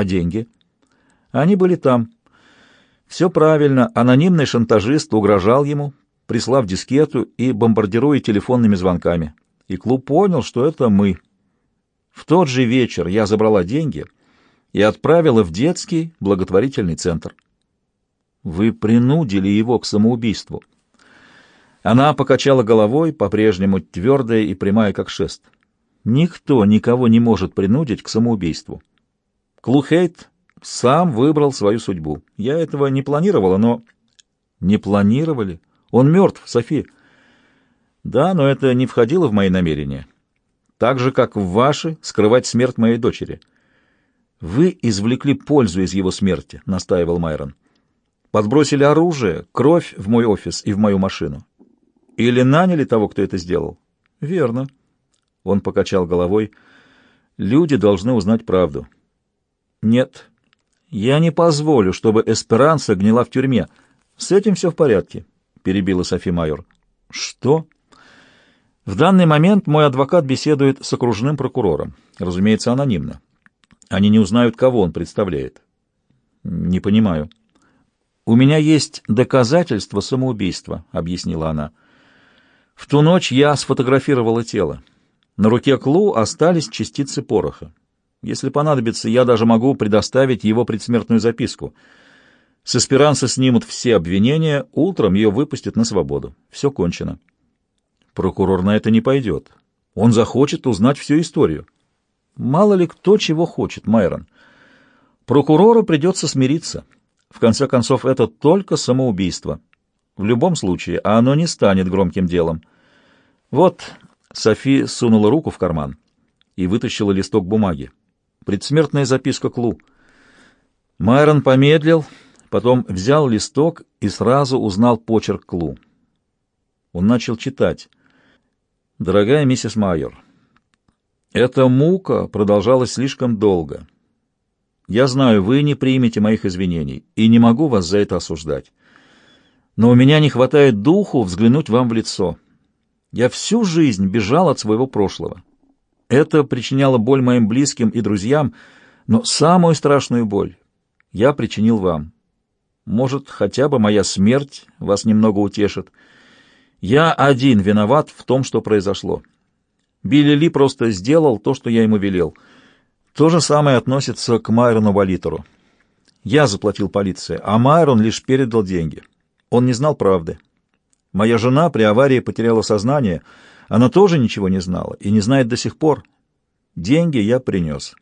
А деньги? Они были там. Все правильно. Анонимный шантажист угрожал ему, прислав дискету и бомбардируя телефонными звонками. И клуб понял, что это мы. В тот же вечер я забрала деньги и отправила в детский благотворительный центр. Вы принудили его к самоубийству. Она покачала головой, по-прежнему твердая и прямая, как шест. Никто никого не может принудить к самоубийству. Клухейт сам выбрал свою судьбу. Я этого не планировала, но... Не планировали? Он мертв, Софи. Да, но это не входило в мои намерения. Так же, как в ваши, скрывать смерть моей дочери. Вы извлекли пользу из его смерти, настаивал Майрон. Подбросили оружие, кровь в мой офис и в мою машину. Или наняли того, кто это сделал? Верно. Он покачал головой. Люди должны узнать правду. Нет, я не позволю, чтобы Эсперанса гнила в тюрьме. С этим все в порядке, перебила Софи Майор. Что? В данный момент мой адвокат беседует с окружным прокурором, разумеется, анонимно. Они не узнают, кого он представляет. Не понимаю. У меня есть доказательства самоубийства, объяснила она. В ту ночь я сфотографировала тело. На руке Клу остались частицы пороха. Если понадобится, я даже могу предоставить его предсмертную записку. С эсперанса снимут все обвинения, утром ее выпустят на свободу. Все кончено. Прокурор на это не пойдет. Он захочет узнать всю историю. Мало ли кто чего хочет, Майрон. Прокурору придется смириться. В конце концов, это только самоубийство. В любом случае, а оно не станет громким делом. Вот, Софи сунула руку в карман и вытащила листок бумаги. Предсмертная записка Клу. Майрон помедлил, потом взял листок и сразу узнал почерк Клу. Он начал читать. «Дорогая миссис Майер, эта мука продолжалась слишком долго. Я знаю, вы не примете моих извинений, и не могу вас за это осуждать. Но у меня не хватает духу взглянуть вам в лицо. Я всю жизнь бежал от своего прошлого. Это причиняло боль моим близким и друзьям, но самую страшную боль я причинил вам. Может, хотя бы моя смерть вас немного утешит. Я один виноват в том, что произошло. Билли Ли просто сделал то, что я ему велел. То же самое относится к Майрону Валитору. Я заплатил полиции, а Майрон лишь передал деньги. Он не знал правды. Моя жена при аварии потеряла сознание — она тоже ничего не знала и не знает до сих пор. Деньги я принес.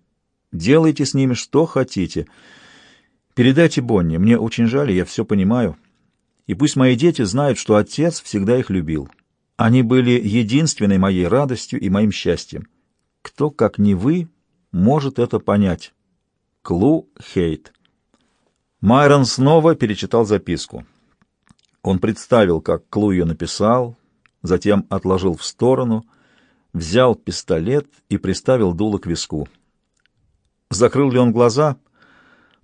Делайте с ними что хотите. Передайте Бонни, мне очень жаль, я все понимаю. И пусть мои дети знают, что отец всегда их любил. Они были единственной моей радостью и моим счастьем. Кто, как не вы, может это понять? Клу Хейт. Майрон снова перечитал записку. Он представил, как Клу ее написал, затем отложил в сторону, взял пистолет и приставил дуло к виску. Закрыл ли он глаза?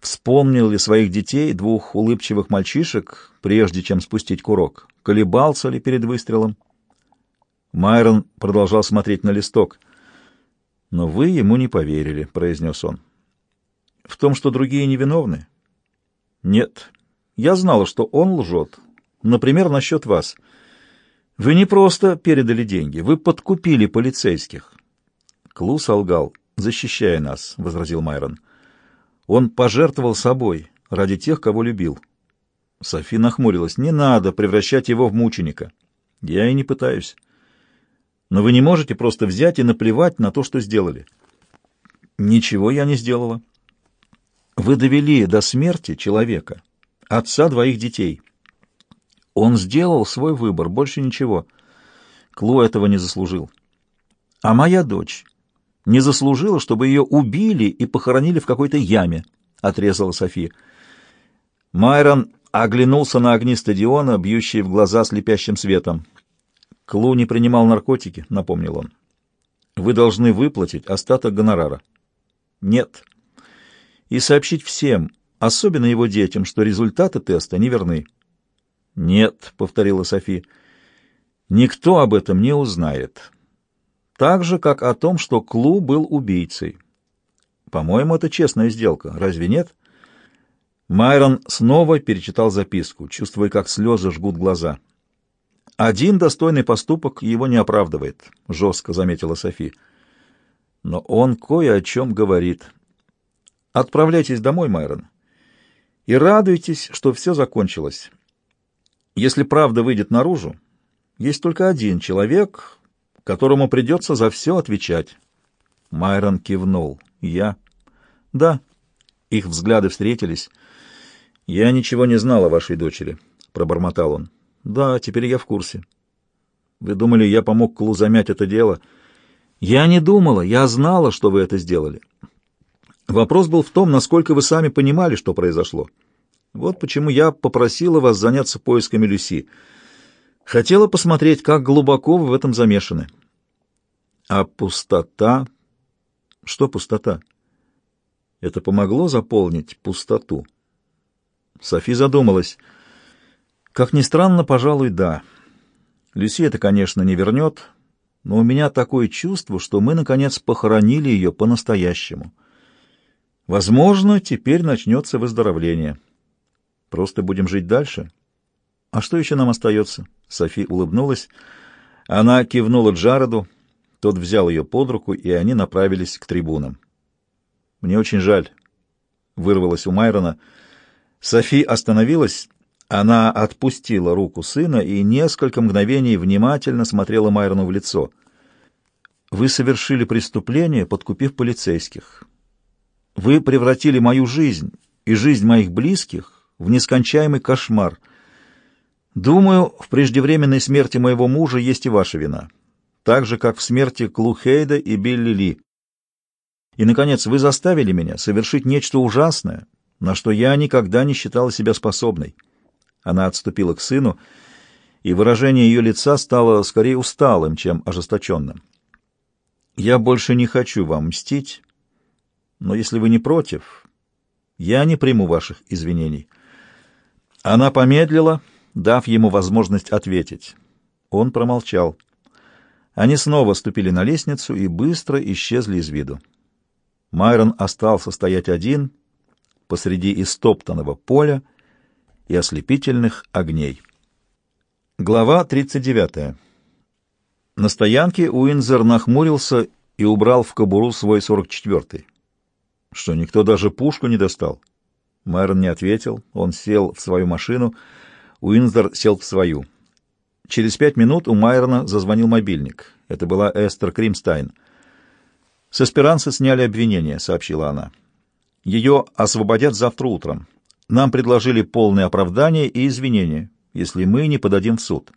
Вспомнил ли своих детей, двух улыбчивых мальчишек, прежде чем спустить курок? Колебался ли перед выстрелом? Майрон продолжал смотреть на листок. «Но вы ему не поверили», — произнес он. «В том, что другие невиновны?» «Нет. Я знала, что он лжет. Например, насчет вас». Вы не просто передали деньги, вы подкупили полицейских. Клу солгал, защищая нас, — возразил Майрон. Он пожертвовал собой ради тех, кого любил. Софи нахмурилась. Не надо превращать его в мученика. Я и не пытаюсь. Но вы не можете просто взять и наплевать на то, что сделали. Ничего я не сделала. Вы довели до смерти человека, отца двоих детей. Он сделал свой выбор, больше ничего. Клу этого не заслужил. А моя дочь не заслужила, чтобы ее убили и похоронили в какой-то яме, — отрезала София. Майрон оглянулся на огни стадиона, бьющие в глаза слепящим светом. Клу не принимал наркотики, — напомнил он. Вы должны выплатить остаток гонорара. Нет. И сообщить всем, особенно его детям, что результаты теста неверны. «Нет», — повторила Софи, — «никто об этом не узнает. Так же, как о том, что Клу был убийцей. По-моему, это честная сделка. Разве нет? Майрон снова перечитал записку, чувствуя, как слезы жгут глаза. «Один достойный поступок его не оправдывает», — жестко заметила Софи. «Но он кое о чем говорит. Отправляйтесь домой, Майрон, и радуйтесь, что все закончилось. Если правда выйдет наружу, есть только один человек, которому придется за все отвечать». Майрон кивнул. «Я?» «Да». Их взгляды встретились. «Я ничего не знал о вашей дочери», — пробормотал он. Да, теперь я в курсе. Вы думали, я помог Клу замять это дело? Я не думала, я знала, что вы это сделали. Вопрос был в том, насколько вы сами понимали, что произошло. Вот почему я попросила вас заняться поисками Люси. Хотела посмотреть, как глубоко вы в этом замешаны. А пустота... Что пустота? Это помогло заполнить пустоту? Софи задумалась. Как ни странно, пожалуй, да. Люси это, конечно, не вернет, но у меня такое чувство, что мы, наконец, похоронили ее по-настоящему. Возможно, теперь начнется выздоровление. Просто будем жить дальше. А что еще нам остается? Софи улыбнулась. Она кивнула Джареду, тот взял ее под руку, и они направились к трибунам. «Мне очень жаль», — вырвалась у Майрона. Софи остановилась она отпустила руку сына и несколько мгновений внимательно смотрела Майрону в лицо. «Вы совершили преступление, подкупив полицейских. Вы превратили мою жизнь и жизнь моих близких в нескончаемый кошмар. Думаю, в преждевременной смерти моего мужа есть и ваша вина, так же, как в смерти Клухейда и Билли Ли. И, наконец, вы заставили меня совершить нечто ужасное, на что я никогда не считала себя способной». Она отступила к сыну, и выражение ее лица стало скорее усталым, чем ожесточенным. «Я больше не хочу вам мстить, но если вы не против, я не приму ваших извинений». Она помедлила, дав ему возможность ответить. Он промолчал. Они снова ступили на лестницу и быстро исчезли из виду. Майрон остался стоять один посреди истоптанного поля, и ослепительных огней. Глава 39. На стоянке Уинзер нахмурился и убрал в кобуру свой 44-й. Что, никто даже пушку не достал? Майрон не ответил, он сел в свою машину, Уинзер сел в свою. Через пять минут у Майрона зазвонил мобильник. Это была Эстер Кримстайн. «С Эсперансы сняли обвинение», — сообщила она. «Ее освободят завтра утром. Нам предложили полное оправдание и извинения, если мы не подадим в суд.